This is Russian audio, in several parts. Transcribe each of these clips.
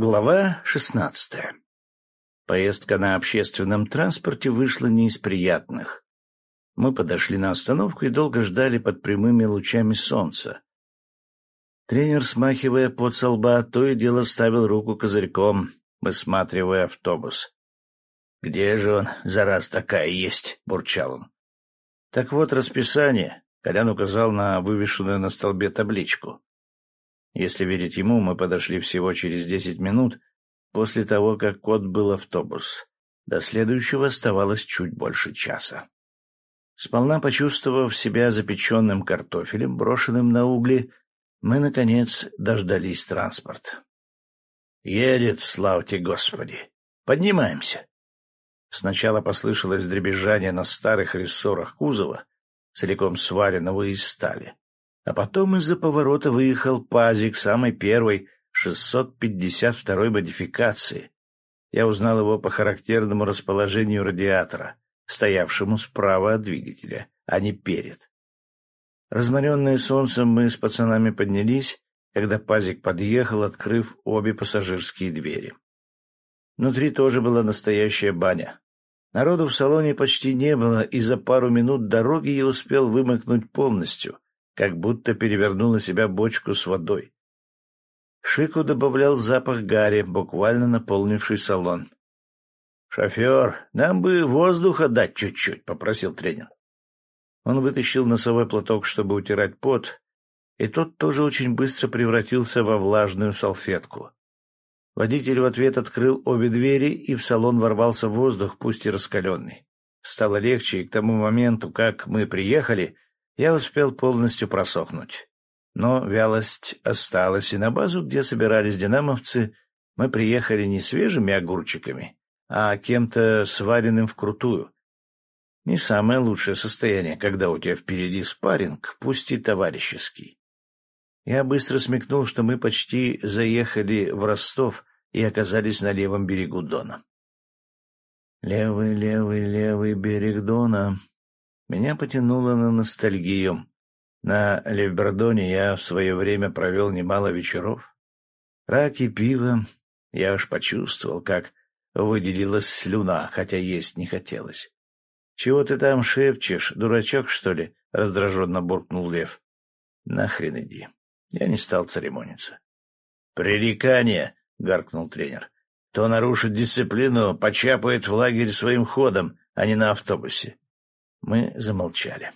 Глава шестнадцатая. Поездка на общественном транспорте вышла не из приятных. Мы подошли на остановку и долго ждали под прямыми лучами солнца. Тренер, смахивая под со то и дело ставил руку козырьком, высматривая автобус. — Где же он, за раз такая есть? — бурчал он. — Так вот расписание. Колян указал на вывешенную на столбе табличку. Если верить ему, мы подошли всего через десять минут после того, как кот был автобус. До следующего оставалось чуть больше часа. Сполна почувствовав себя запеченным картофелем, брошенным на угли, мы, наконец, дождались транспорт. «Едет, славьте Господи! Поднимаемся!» Сначала послышалось дребезжание на старых рессорах кузова, целиком сваренного из стали. А потом из-за поворота выехал пазик самой первой 652-й модификации. Я узнал его по характерному расположению радиатора, стоявшему справа от двигателя, а не перед. Разморенные солнцем мы с пацанами поднялись, когда пазик подъехал, открыв обе пассажирские двери. Внутри тоже была настоящая баня. Народу в салоне почти не было, и за пару минут дороги я успел вымокнуть полностью, как будто перевернул на себя бочку с водой. Шику добавлял запах гари, буквально наполнивший салон. — Шофер, нам бы воздуха дать чуть-чуть, — попросил тренер. Он вытащил носовой платок, чтобы утирать пот, и тот тоже очень быстро превратился во влажную салфетку. Водитель в ответ открыл обе двери, и в салон ворвался воздух, пусть и раскаленный. Стало легче, и к тому моменту, как мы приехали, я успел полностью просохнуть. Но вялость осталась, и на базу, где собирались динамовцы, мы приехали не свежими огурчиками, а кем-то сваренным вкрутую. Не самое лучшее состояние, когда у тебя впереди спарринг, пусть и товарищеский. Я быстро смекнул, что мы почти заехали в Ростов и оказались на левом берегу Дона. Левый, левый, левый берег Дона. Меня потянуло на ностальгию. На Левбердоне я в свое время провел немало вечеров. Раки, пиво. Я аж почувствовал, как выделилась слюна, хотя есть не хотелось. — Чего ты там шепчешь, дурачок, что ли? — раздраженно буркнул Лев. — Нахрен иди. Я не стал церемониться. — Пререкание! — гаркнул тренер. — То нарушит дисциплину, почапает в лагерь своим ходом, а не на автобусе. Мы замолчали.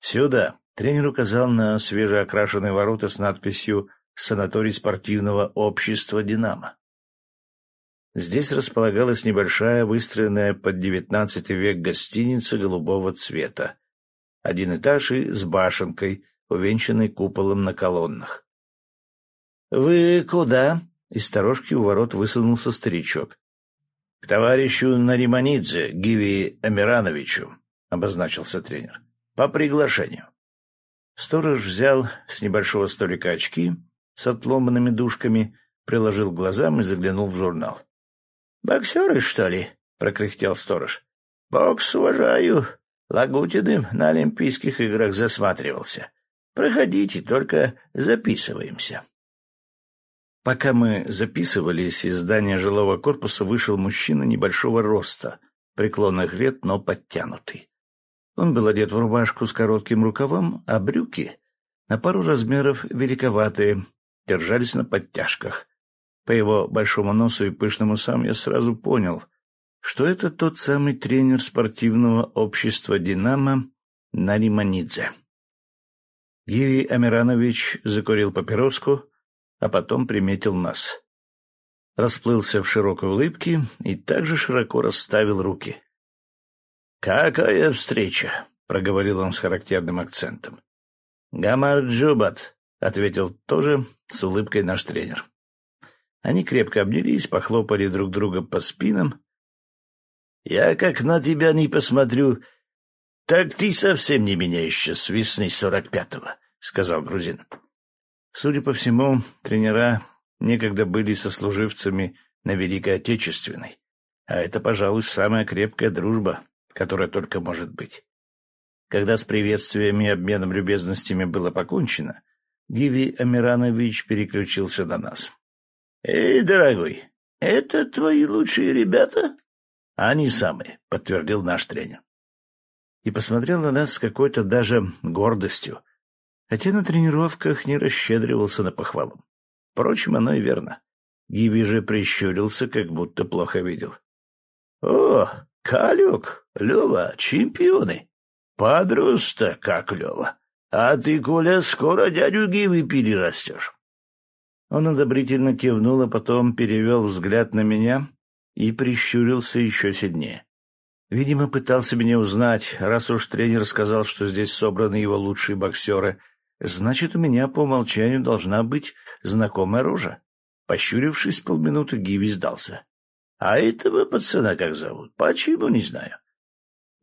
«Сюда!» — тренер указал на свежеокрашенные ворота с надписью «Санаторий спортивного общества «Динамо». Здесь располагалась небольшая, выстроенная под девятнадцатый век гостиница голубого цвета. Один этаж и с башенкой, увенчанной куполом на колоннах. — Вы куда? — из сторожки у ворот высунулся старичок. — К товарищу Нариманидзе, Гиви Амирановичу, — обозначился тренер. — По приглашению. Сторож взял с небольшого столика очки с отломанными дужками, приложил глазам и заглянул в журнал. — Боксеры, что ли? — прокряхтел сторож. — Бокс уважаю. Лагутиным на Олимпийских играх засматривался. Проходите, только записываемся. Пока мы записывались, из здания жилого корпуса вышел мужчина небольшого роста, преклонных лет, но подтянутый. Он был одет в рубашку с коротким рукавом, а брюки на пару размеров великоватые, держались на подтяжках. По его большому носу и пышному усам я сразу понял, что это тот самый тренер спортивного общества «Динамо» Нариманидзе. Гиви Амиранович закурил папироску, а потом приметил нас. Расплылся в широкой улыбке и также широко расставил руки. «Какая встреча?» — проговорил он с характерным акцентом. «Гамар Джубат», — ответил тоже с улыбкой наш тренер. Они крепко обнялись, похлопали друг друга по спинам. «Я как на тебя не посмотрю, так ты совсем не меняешься с весны сорок пятого», — сказал грузин. Судя по всему, тренера некогда были сослуживцами на Великой Отечественной, а это, пожалуй, самая крепкая дружба, которая только может быть. Когда с приветствиями и обменом любезностями было покончено, Гиви Амиранович переключился на нас. «Эй, дорогой, это твои лучшие ребята?» «Они самые», — подтвердил наш тренер. И посмотрел на нас с какой-то даже гордостью, хотя на тренировках не расщедривался на похвалу. Впрочем, оно и верно. Гиви же прищурился, как будто плохо видел. — О, Калюк, Лева, чемпионы! Подрос-то как Лева! А ты, Коля, скоро дядю Гиви перерастешь. Он одобрительно кивнул, а потом перевел взгляд на меня и прищурился еще сильнее. Видимо, пытался меня узнать, раз уж тренер сказал, что здесь собраны его лучшие боксеры, значит, у меня по умолчанию должна быть знакомая рожа. Пощурившись полминуты, Гиви сдался. — А этого пацана как зовут? Почему, не знаю. —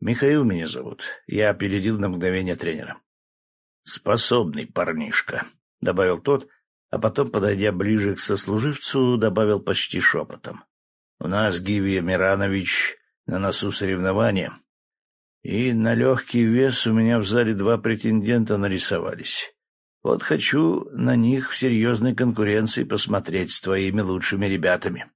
Михаил меня зовут. Я опередил на мгновение тренера. — Способный парнишка, — добавил тот, а потом, подойдя ближе к сослуживцу, добавил почти шепотом. — У нас, Гиви Миранович, на носу соревнования, и на легкий вес у меня в зале два претендента нарисовались. Вот хочу на них в серьезной конкуренции посмотреть с твоими лучшими ребятами. —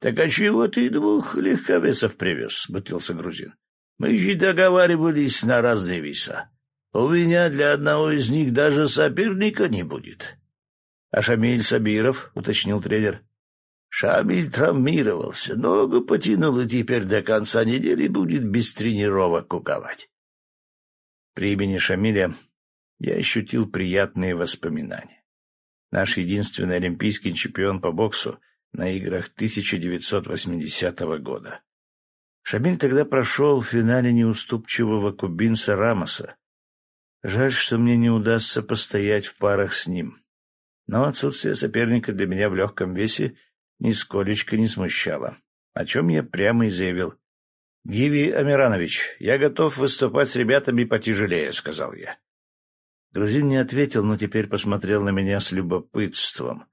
Так а чего ты двух легковесов привез? — бутился грузин. — Мы же договаривались на разные веса. У меня для одного из них даже соперника не будет. — А Шамиль Сабиров? — уточнил тренер. — Шамиль травмировался, ногу потянул и теперь до конца недели будет без тренировок куковать. При имени Шамиля я ощутил приятные воспоминания. Наш единственный олимпийский чемпион по боксу на играх 1980 года. Шамиль тогда прошел в финале неуступчивого кубинца Рамоса. Жаль, что мне не удастся постоять в парах с ним. Но отсутствие соперника для меня в легком весе нисколечко не смущало, о чем я прямо и заявил. — Гиви Амиранович, я готов выступать с ребятами потяжелее, — сказал я. Грузин не ответил, но теперь посмотрел на меня с любопытством.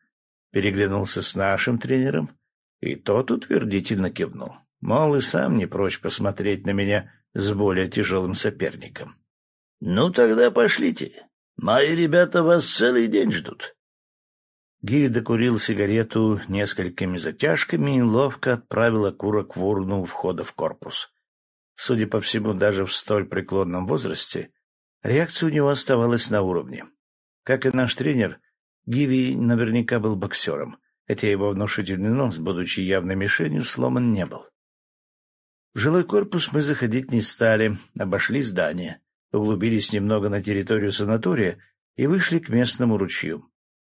Переглянулся с нашим тренером, и тот утвердительно кивнул. Мол, и сам не прочь посмотреть на меня с более тяжелым соперником. — Ну, тогда пошлите. Мои ребята вас целый день ждут. Гиви докурил сигарету несколькими затяжками и ловко отправил окурок в урну у входа в корпус. Судя по всему, даже в столь преклонном возрасте Реакция у него оставалась на уровне. Как и наш тренер, Гиви наверняка был боксером, хотя его внушительный нос, будучи явной мишенью, сломан не был. В жилой корпус мы заходить не стали, обошли здание, углубились немного на территорию санатория и вышли к местному ручью.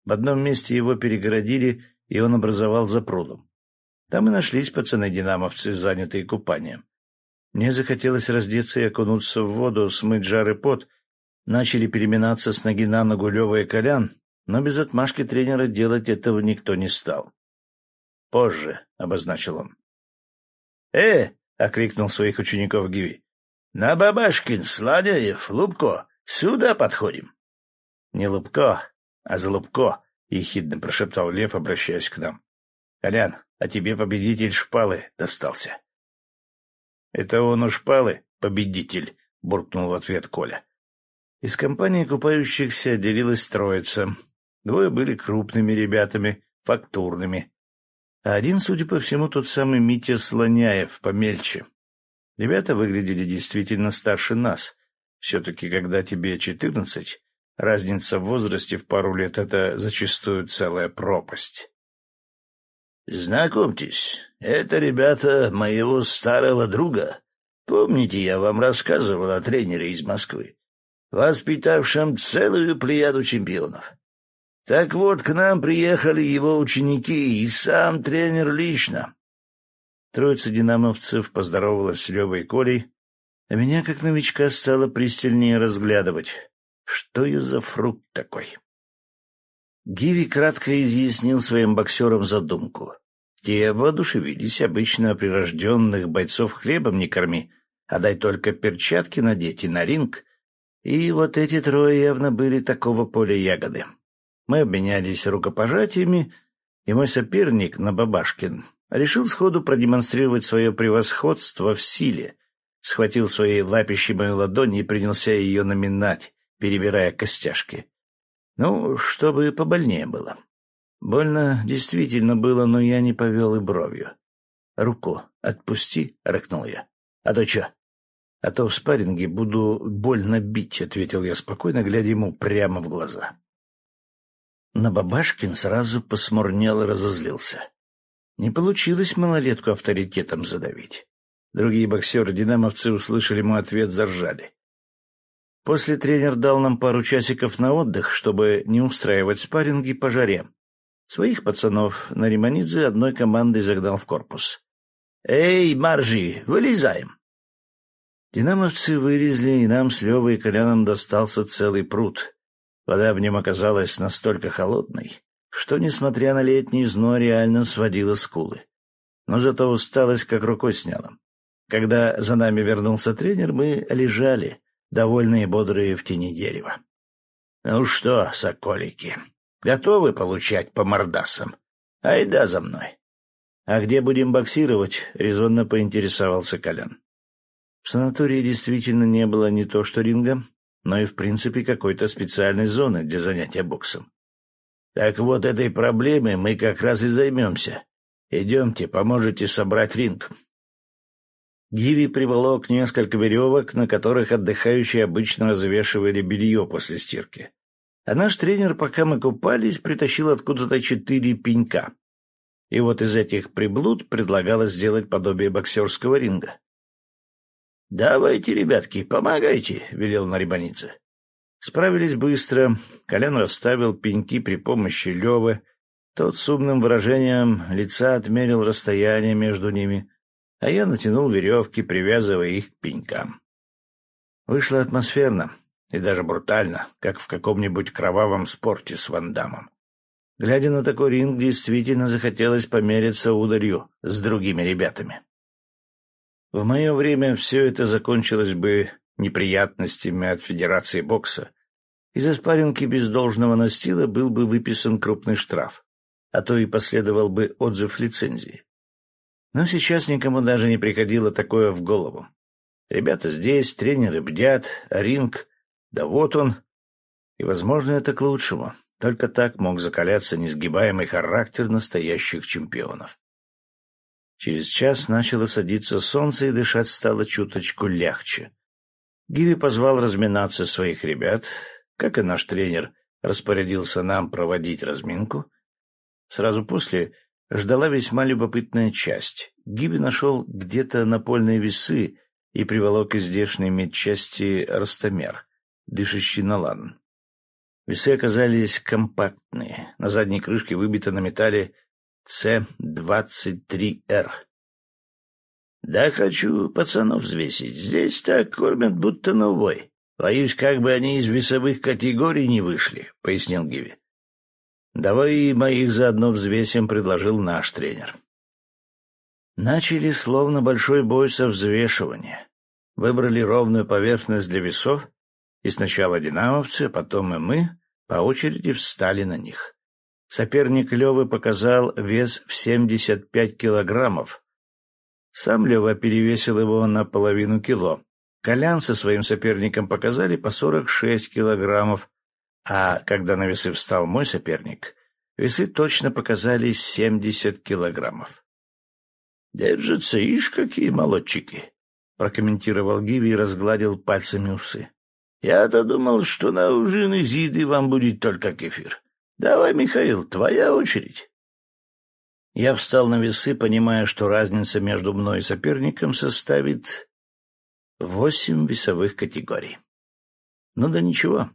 В одном месте его перегородили, и он образовал запруду. Там и нашлись пацаны-динамовцы, занятые купанием. Мне захотелось раздеться и окунуться в воду, смыть жар и пот, начали переминаться с ноги на ногу Лева и Колян, но без отмашки тренера делать этого никто не стал. «Позже», — обозначил он. «Э!» — окликнул своих учеников Гиви. «На Бабашкин, Сланяев, Лубко, сюда подходим». «Не Лубко, а за Лубко», — ехидно прошептал Лев, обращаясь к нам. «Колян, а тебе победитель шпалы достался». «Это он у шпалы, победитель», — буркнул в ответ Коля. Из компании купающихся отделилась троица. Двое были крупными ребятами, фактурными. А один, судя по всему, тот самый Митя Слоняев, помельче. Ребята выглядели действительно старше нас. Все-таки, когда тебе четырнадцать, разница в возрасте в пару лет — это зачастую целая пропасть. «Знакомьтесь, это ребята моего старого друга. Помните, я вам рассказывал о тренере из Москвы? воспитавшим целую плеяду чемпионов. Так вот, к нам приехали его ученики и сам тренер лично. Троица динамовцев поздоровалась с Левой и Колей, а меня, как новичка, стало пристальнее разглядывать. Что я за фрукт такой? Гиви кратко изъяснил своим боксерам задумку. Те воодушевились обычно прирожденных бойцов хлебом не корми, а дай только перчатки надеть и на ринг, и вот эти трое явно были такого поля ягоды. Мы обменялись рукопожатиями, и мой соперник, Набабашкин, решил сходу продемонстрировать свое превосходство в силе, схватил своей лапищей мою ладонь и принялся ее наминать, перебирая костяшки. Ну, чтобы побольнее было. Больно действительно было, но я не повел и бровью. «Руку отпусти», — рыкнул я. «А то чё?» «А то в спарринге буду больно бить», — ответил я спокойно, глядя ему прямо в глаза. На Бабашкин сразу посмурнел и разозлился. Не получилось малолетку авторитетом задавить. Другие боксеры-динамовцы услышали мой ответ, заржали. После тренер дал нам пару часиков на отдых, чтобы не устраивать спарринги по жаре. Своих пацанов на Риманидзе одной командой загнал в корпус. «Эй, маржи, вылезаем!» Динамовцы вылезли, и нам с Левой и Коляном достался целый пруд. Вода в нем оказалась настолько холодной, что, несмотря на летний зной, реально сводила скулы. Но зато усталость как рукой сняла. Когда за нами вернулся тренер, мы лежали, довольные и бодрые в тени дерева. — Ну что, соколики, готовы получать по мордасам? Айда за мной. — А где будем боксировать? — резонно поинтересовался Колян. В санатории действительно не было не то что ринга, но и в принципе какой-то специальной зоны для занятия боксом. Так вот этой проблемой мы как раз и займемся. Идемте, поможете собрать ринг. Гиви приволок несколько веревок, на которых отдыхающие обычно развешивали белье после стирки. А наш тренер, пока мы купались, притащил откуда-то четыре пенька. И вот из этих приблуд предлагалось сделать подобие боксерского ринга. — Давайте, ребятки, помогайте, — велел Нарибаница. Справились быстро. Колян расставил пеньки при помощи Левы. Тот с умным выражением лица отмерил расстояние между ними, а я натянул веревки, привязывая их к пенькам. Вышло атмосферно и даже брутально, как в каком-нибудь кровавом спорте с Вандамом. Глядя на такой ринг, действительно захотелось помериться ударью с другими ребятами. В мое время все это закончилось бы неприятностями от Федерации бокса, из-за спарринги без должного настила был бы выписан крупный штраф, а то и последовал бы отзыв лицензии. Но сейчас никому даже не приходило такое в голову. Ребята здесь, тренеры бдят, ринг, да вот он. И, возможно, это к лучшему. Только так мог закаляться несгибаемый характер настоящих чемпионов. Через час начало садиться солнце, и дышать стало чуточку легче. Гиви позвал разминаться своих ребят, как и наш тренер распорядился нам проводить разминку. Сразу после ждала весьма любопытная часть. Гиби нашел где-то напольные весы и приволок из здешней медчасти ростомер, дышащий на лан. Весы оказались компактные. На задней крышке выбито на металле С-23Р. Да хочу пацанов взвесить. Здесь так кормят, будто новой. Боюсь, как бы они из весовых категорий не вышли, — пояснил Гиви. Давай и моих заодно взвесим, — предложил наш тренер. Начали словно большой бой со взвешивания. Выбрали ровную поверхность для весов, и сначала динамовцы, потом и мы по очереди встали на них. Соперник Левы показал вес в 75 килограммов, сам Лева перевесил его на половину кило. Колян со своим соперником показали по сорок шесть килограммов, а когда на весы встал мой соперник, весы точно показали семьдесят килограммов. «Держатся, ишь, какие молодчики!» — прокомментировал Гиви и разгладил пальцами усы. «Я-то думал, что на ужин из еды вам будет только кефир. Давай, Михаил, твоя очередь». Я встал на весы, понимая, что разница между мной и соперником составит восемь весовых категорий. Ну да ничего,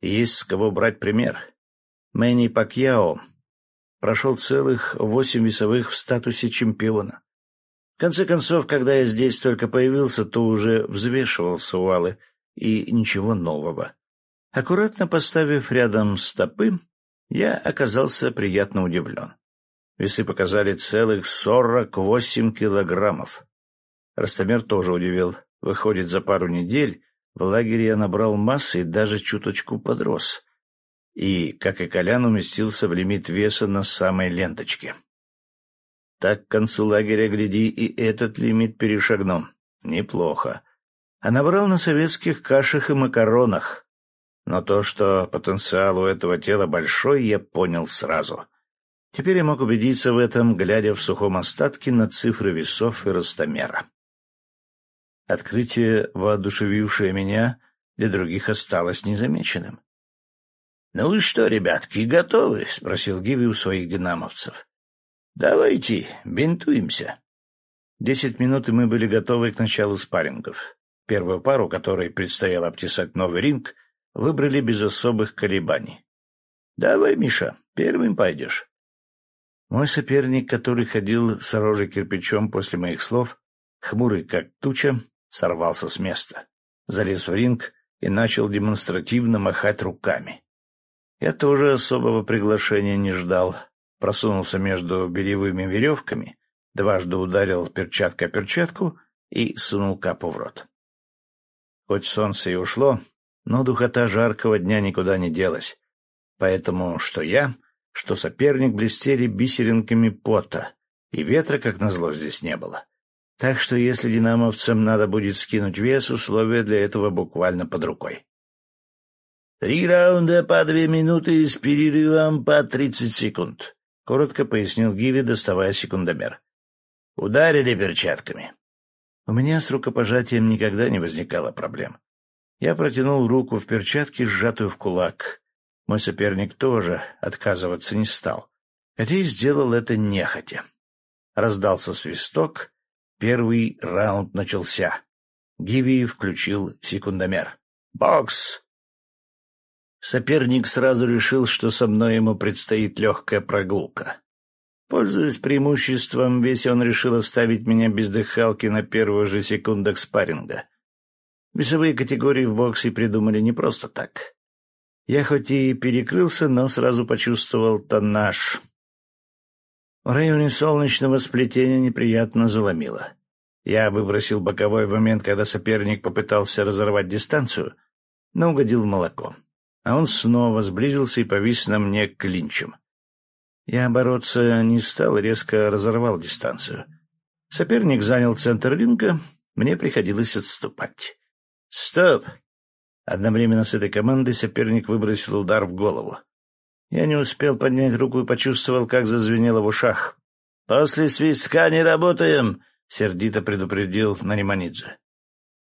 есть с кого брать пример. Мэнни Пакьяо прошел целых восемь весовых в статусе чемпиона. В конце концов, когда я здесь только появился, то уже взвешивал сувалы, и ничего нового. Аккуратно поставив рядом стопы, я оказался приятно удивлен. Весы показали целых сорок восемь килограммов. Ростомер тоже удивил. Выходит, за пару недель в лагере я набрал массы и даже чуточку подрос. И, как и Колян, уместился в лимит веса на самой ленточке. Так к концу лагеря, гляди, и этот лимит перешагнул. Неплохо. А набрал на советских кашах и макаронах. Но то, что потенциал у этого тела большой, я понял сразу. Теперь я мог убедиться в этом, глядя в сухом остатке на цифры весов и ростомера. Открытие, воодушевившее меня, для других осталось незамеченным. — Ну и что, ребятки, готовы? — спросил Гиви у своих динамовцев. — Давайте, бинтуемся. Десять минут, и мы были готовы к началу спаррингов. Первую пару, которой предстояло обтесать новый ринг, выбрали без особых колебаний. — Давай, Миша, первым пойдешь. Мой соперник, который ходил с рожей кирпичом после моих слов, хмурый как туча, сорвался с места, залез в ринг и начал демонстративно махать руками. Я тоже особого приглашения не ждал, просунулся между бельевыми веревками, дважды ударил перчаткой о перчатку и сунул капу в рот. Хоть солнце и ушло, но духота жаркого дня никуда не делась, поэтому что я, что соперник блестели бисеринками пота, и ветра, как назло, здесь не было. Так что если динамовцам надо будет скинуть вес, условия для этого буквально под рукой. «Три раунда по две минуты с перерывом по тридцать секунд», — коротко пояснил Гиви, доставая секундомер. «Ударили перчатками». У меня с рукопожатием никогда не возникало проблем. Я протянул руку в перчатке, сжатую в кулак. Мой соперник тоже отказываться не стал, и сделал это нехотя. Раздался свисток, первый раунд начался. Гиви включил секундомер. «Бокс!» Соперник сразу решил, что со мной ему предстоит легкая прогулка. Пользуясь преимуществом, весь он решил оставить меня без дыхалки на первых же секундах спарринга. Весовые категории в боксе придумали не просто так. Я хоть и перекрылся, но сразу почувствовал тоннаж. В районе солнечного сплетения неприятно заломило. Я выбросил боковой момент, когда соперник попытался разорвать дистанцию, но угодил в молоко. А он снова сблизился и повис на мне клинчем. Я бороться не стал резко разорвал дистанцию. Соперник занял центр ринга, мне приходилось отступать. «Стоп!» Одновременно с этой командой соперник выбросил удар в голову. Я не успел поднять руку и почувствовал, как зазвенело в ушах. «После свистка не работаем!» — сердито предупредил Нариманидзе.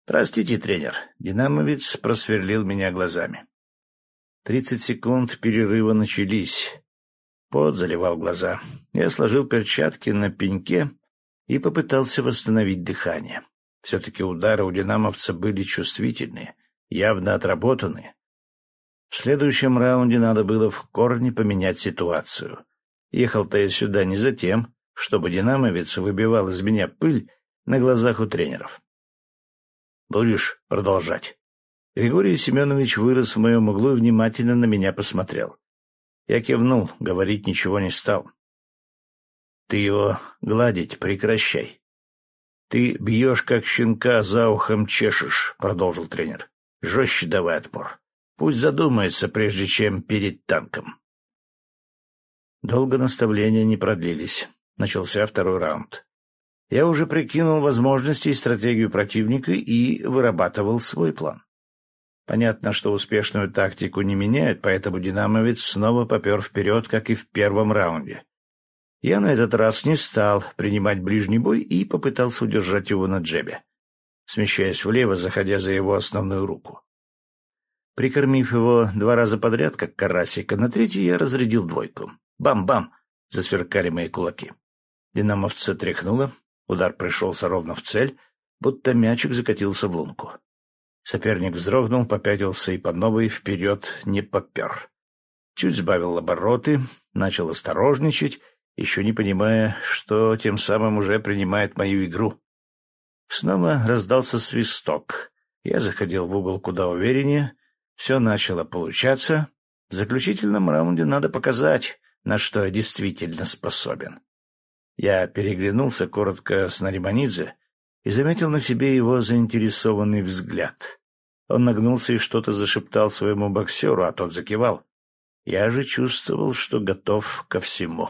«Простите, тренер». Динамовец просверлил меня глазами. Тридцать секунд перерыва начались. Пот заливал глаза. Я сложил перчатки на пеньке и попытался восстановить дыхание. Все-таки удары у динамовца были чувствительные явно отработаны. В следующем раунде надо было в корне поменять ситуацию. Ехал-то я сюда не за тем, чтобы динамовец выбивал из меня пыль на глазах у тренеров. «Будешь продолжать?» Григорий Семенович вырос в моем углу и внимательно на меня посмотрел. Я кивнул, говорить ничего не стал. «Ты его гладить прекращай. Ты бьешь, как щенка, за ухом чешешь», — продолжил тренер. Жестче давай отпор. Пусть задумается, прежде чем перед танком. Долго наставления не продлились. Начался второй раунд. Я уже прикинул возможности и стратегию противника и вырабатывал свой план. Понятно, что успешную тактику не меняют, поэтому динамовец снова попер вперед, как и в первом раунде. Я на этот раз не стал принимать ближний бой и попытался удержать его на джебе смещаясь влево, заходя за его основную руку. Прикормив его два раза подряд, как карасика, на третий я разрядил двойку. Бам-бам! Засверкали мои кулаки. Динамовца тряхнуло, удар пришелся ровно в цель, будто мячик закатился в лунку. Соперник вздрогнул, попятился и по новой вперед не попер. Чуть сбавил обороты, начал осторожничать, еще не понимая, что тем самым уже принимает мою игру. Снова раздался свисток. Я заходил в угол куда увереннее. Все начало получаться. В заключительном раунде надо показать, на что я действительно способен. Я переглянулся коротко с Нариманидзе и заметил на себе его заинтересованный взгляд. Он нагнулся и что-то зашептал своему боксеру, а тот закивал. Я же чувствовал, что готов ко всему.